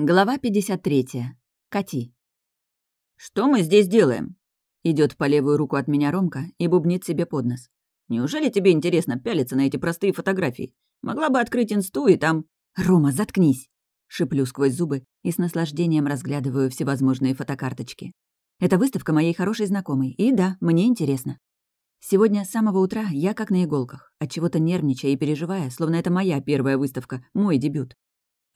Глава 53. Кати. «Что мы здесь делаем?» Идет по левую руку от меня Ромка и бубнит себе под нос. «Неужели тебе интересно пялиться на эти простые фотографии? Могла бы открыть инсту и там...» «Рома, заткнись!» Шиплю сквозь зубы и с наслаждением разглядываю всевозможные фотокарточки. Это выставка моей хорошей знакомой, и да, мне интересно. Сегодня с самого утра я как на иголках, от чего то нервничая и переживая, словно это моя первая выставка, мой дебют.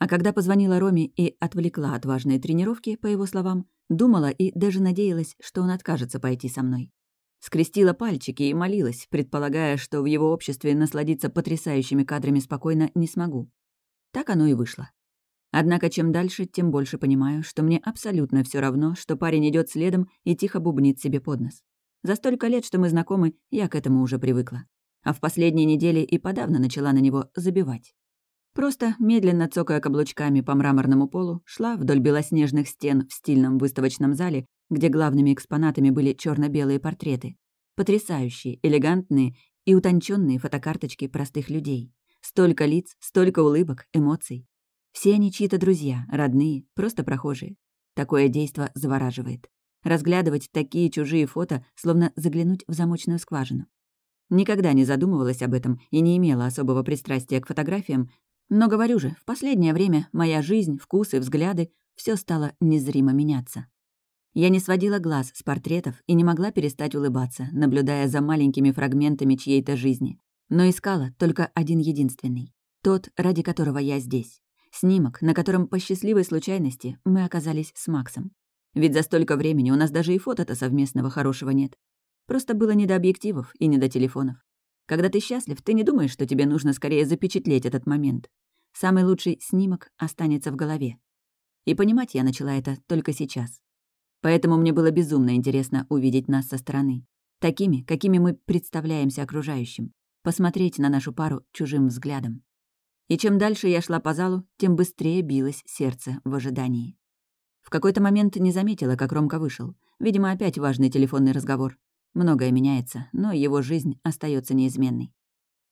А когда позвонила Роме и отвлекла от важной тренировки, по его словам, думала и даже надеялась, что он откажется пойти со мной. Скрестила пальчики и молилась, предполагая, что в его обществе насладиться потрясающими кадрами спокойно не смогу. Так оно и вышло. Однако чем дальше, тем больше понимаю, что мне абсолютно все равно, что парень идет следом и тихо бубнит себе под нос. За столько лет, что мы знакомы, я к этому уже привыкла. А в последние недели и подавно начала на него забивать. Просто, медленно цокая каблучками по мраморному полу, шла вдоль белоснежных стен в стильном выставочном зале, где главными экспонатами были черно белые портреты. Потрясающие, элегантные и утонченные фотокарточки простых людей. Столько лиц, столько улыбок, эмоций. Все они чьи-то друзья, родные, просто прохожие. Такое действо завораживает. Разглядывать такие чужие фото, словно заглянуть в замочную скважину. Никогда не задумывалась об этом и не имела особого пристрастия к фотографиям, но говорю же, в последнее время моя жизнь, вкусы, взгляды — все стало незримо меняться. Я не сводила глаз с портретов и не могла перестать улыбаться, наблюдая за маленькими фрагментами чьей-то жизни. Но искала только один единственный. Тот, ради которого я здесь. Снимок, на котором по счастливой случайности мы оказались с Максом. Ведь за столько времени у нас даже и фото-то совместного хорошего нет. Просто было не до объективов и не до телефонов. Когда ты счастлив, ты не думаешь, что тебе нужно скорее запечатлеть этот момент. Самый лучший снимок останется в голове. И понимать я начала это только сейчас. Поэтому мне было безумно интересно увидеть нас со стороны. Такими, какими мы представляемся окружающим. Посмотреть на нашу пару чужим взглядом. И чем дальше я шла по залу, тем быстрее билось сердце в ожидании. В какой-то момент не заметила, как Ромка вышел. Видимо, опять важный телефонный разговор. Многое меняется, но его жизнь остается неизменной.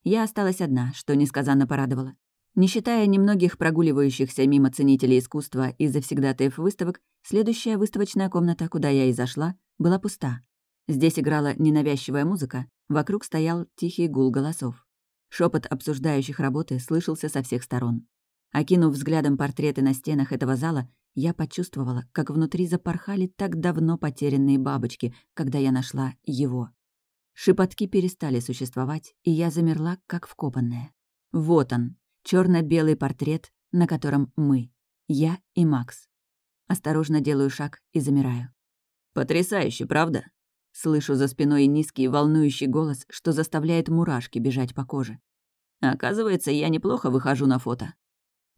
Я осталась одна, что несказанно порадовало. Не считая немногих прогуливающихся мимо ценителей искусства и завсегдатаев выставок, следующая выставочная комната, куда я и зашла, была пуста. Здесь играла ненавязчивая музыка, вокруг стоял тихий гул голосов. Шепот обсуждающих работы слышался со всех сторон. Окинув взглядом портреты на стенах этого зала, я почувствовала, как внутри запорхали так давно потерянные бабочки, когда я нашла его. Шепотки перестали существовать, и я замерла, как вкопанная. Вот он, черно-белый портрет, на котором мы, я и Макс. Осторожно делаю шаг и замираю. «Потрясающе, правда?» Слышу за спиной низкий, волнующий голос, что заставляет мурашки бежать по коже. Оказывается, я неплохо выхожу на фото.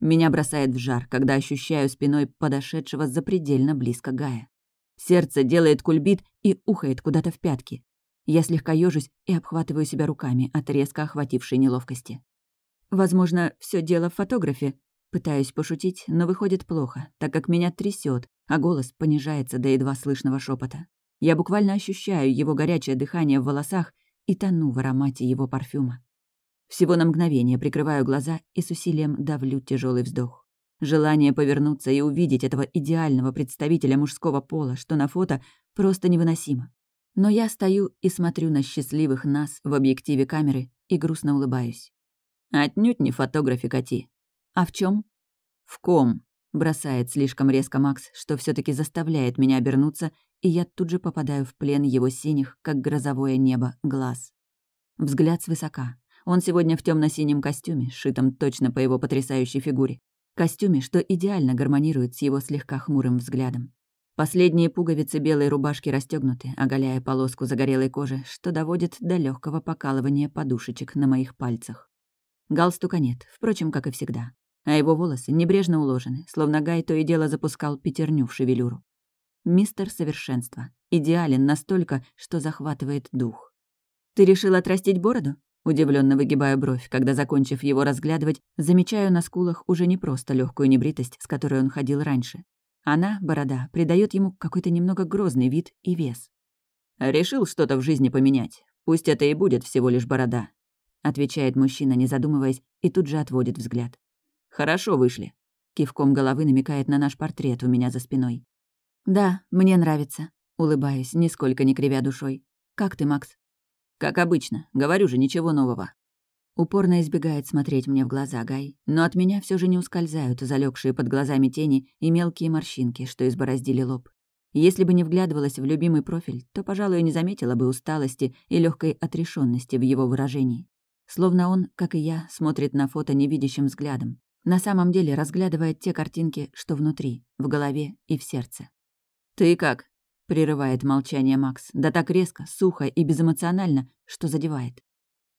Меня бросает в жар, когда ощущаю спиной подошедшего запредельно близко Гая. Сердце делает кульбит и ухает куда-то в пятки. Я слегка ёжусь и обхватываю себя руками от резко охватившей неловкости. Возможно, все дело в фотографе. Пытаюсь пошутить, но выходит плохо, так как меня трясет, а голос понижается до едва слышного шепота. Я буквально ощущаю его горячее дыхание в волосах и тону в аромате его парфюма. Всего на мгновение прикрываю глаза и с усилием давлю тяжелый вздох. Желание повернуться и увидеть этого идеального представителя мужского пола, что на фото, просто невыносимо. Но я стою и смотрю на счастливых нас в объективе камеры и грустно улыбаюсь. Отнюдь не фотографи коти. А в чем? В ком? Бросает слишком резко Макс, что все таки заставляет меня обернуться, и я тут же попадаю в плен его синих, как грозовое небо, глаз. Взгляд свысока. Он сегодня в темно синем костюме, сшитом точно по его потрясающей фигуре. Костюме, что идеально гармонирует с его слегка хмурым взглядом. Последние пуговицы белой рубашки расстегнуты, оголяя полоску загорелой кожи, что доводит до легкого покалывания подушечек на моих пальцах. Галстука нет, впрочем, как и всегда. А его волосы небрежно уложены, словно Гай то и дело запускал пятерню в шевелюру. Мистер Совершенство. Идеален настолько, что захватывает дух. «Ты решил отрастить бороду?» Удивленно выгибаю бровь, когда, закончив его разглядывать, замечаю на скулах уже не просто легкую небритость, с которой он ходил раньше. Она, борода, придает ему какой-то немного грозный вид и вес. «Решил что-то в жизни поменять. Пусть это и будет всего лишь борода. — отвечает мужчина, не задумываясь, и тут же отводит взгляд. «Хорошо вышли». Кивком головы намекает на наш портрет у меня за спиной. «Да, мне нравится», — улыбаюсь, нисколько не кривя душой. «Как ты, Макс?» «Как обычно. Говорю же, ничего нового». Упорно избегает смотреть мне в глаза Гай, но от меня все же не ускользают залегшие под глазами тени и мелкие морщинки, что избороздили лоб. Если бы не вглядывалась в любимый профиль, то, пожалуй, не заметила бы усталости и легкой отрешенности в его выражении. Словно он, как и я, смотрит на фото невидящим взглядом, на самом деле разглядывая те картинки, что внутри, в голове и в сердце. «Ты как?» — прерывает молчание Макс, да так резко, сухо и безэмоционально, что задевает.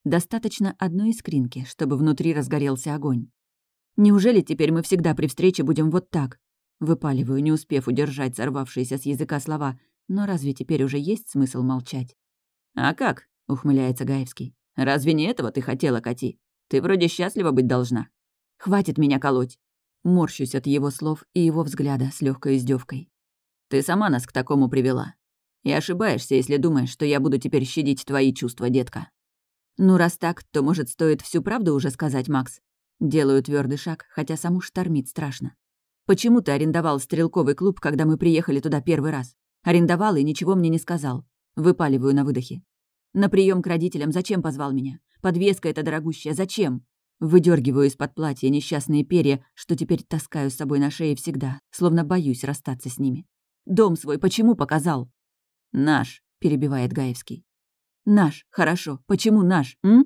Достаточно одной искринки, чтобы внутри разгорелся огонь. Неужели теперь мы всегда при встрече будем вот так? Выпаливаю, не успев удержать сорвавшиеся с языка слова. Но разве теперь уже есть смысл молчать? «А как?» — ухмыляется Гаевский. «Разве не этого ты хотела, Кати? Ты вроде счастлива быть должна». «Хватит меня колоть!» Морщусь от его слов и его взгляда с легкой издевкой. «Ты сама нас к такому привела. И ошибаешься, если думаешь, что я буду теперь щадить твои чувства, детка». «Ну, раз так, то, может, стоит всю правду уже сказать, Макс?» Делаю твердый шаг, хотя саму штормит страшно. «Почему ты арендовал стрелковый клуб, когда мы приехали туда первый раз? Арендовал и ничего мне не сказал. Выпаливаю на выдохе. На прием к родителям зачем позвал меня? Подвеска эта дорогущая, зачем? Выдергиваю из-под платья несчастные перья, что теперь таскаю с собой на шее всегда, словно боюсь расстаться с ними. Дом свой почему показал? Наш, перебивает Гаевский. Наш, хорошо. Почему наш, м?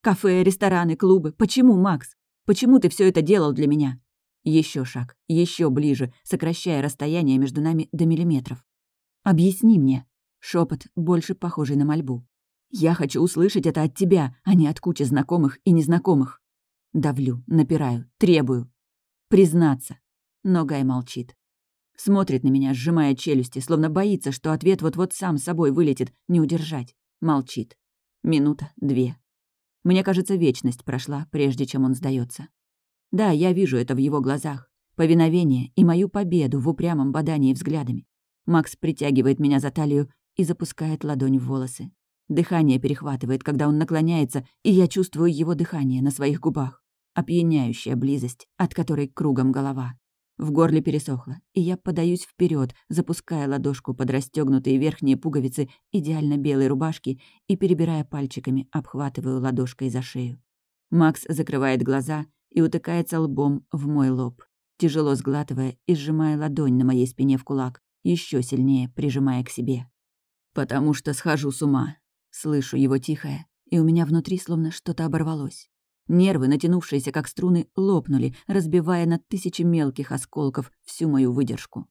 Кафе, рестораны, клубы. Почему, Макс? Почему ты все это делал для меня? Еще шаг, еще ближе, сокращая расстояние между нами до миллиметров. Объясни мне. Шепот, больше похожий на мольбу. Я хочу услышать это от тебя, а не от кучи знакомых и незнакомых. Давлю, напираю, требую. Признаться. Но Гай молчит. Смотрит на меня, сжимая челюсти, словно боится, что ответ вот-вот сам собой вылетит, не удержать. Молчит. Минута, две. Мне кажется, вечность прошла, прежде чем он сдается. Да, я вижу это в его глазах. Повиновение и мою победу в упрямом бодании взглядами. Макс притягивает меня за талию и запускает ладонь в волосы. Дыхание перехватывает, когда он наклоняется, и я чувствую его дыхание на своих губах. Опьяняющая близость, от которой кругом голова. В горле пересохло, и я подаюсь вперед, запуская ладошку под расстегнутые верхние пуговицы идеально белой рубашки и, перебирая пальчиками, обхватываю ладошкой за шею. Макс закрывает глаза и утыкается лбом в мой лоб, тяжело сглатывая и сжимая ладонь на моей спине в кулак, еще сильнее прижимая к себе. «Потому что схожу с ума», — слышу его тихое, и у меня внутри словно что-то оборвалось. Нервы, натянувшиеся как струны, лопнули, разбивая на тысячи мелких осколков всю мою выдержку.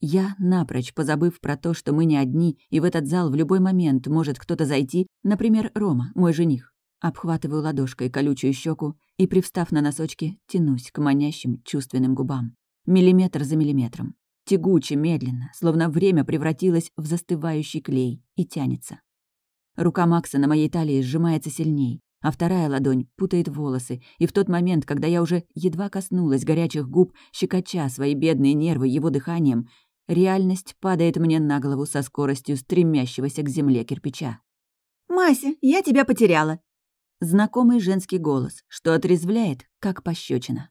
Я, напрочь позабыв про то, что мы не одни, и в этот зал в любой момент может кто-то зайти, например, Рома, мой жених, обхватываю ладошкой колючую щеку и, привстав на носочки, тянусь к манящим чувственным губам. Миллиметр за миллиметром. Тягуче, медленно, словно время превратилось в застывающий клей и тянется. Рука Макса на моей талии сжимается сильней, а вторая ладонь путает волосы, и в тот момент, когда я уже едва коснулась горячих губ, щекоча свои бедные нервы его дыханием, реальность падает мне на голову со скоростью стремящегося к земле кирпича. «Мася, я тебя потеряла!» Знакомый женский голос, что отрезвляет, как пощечина.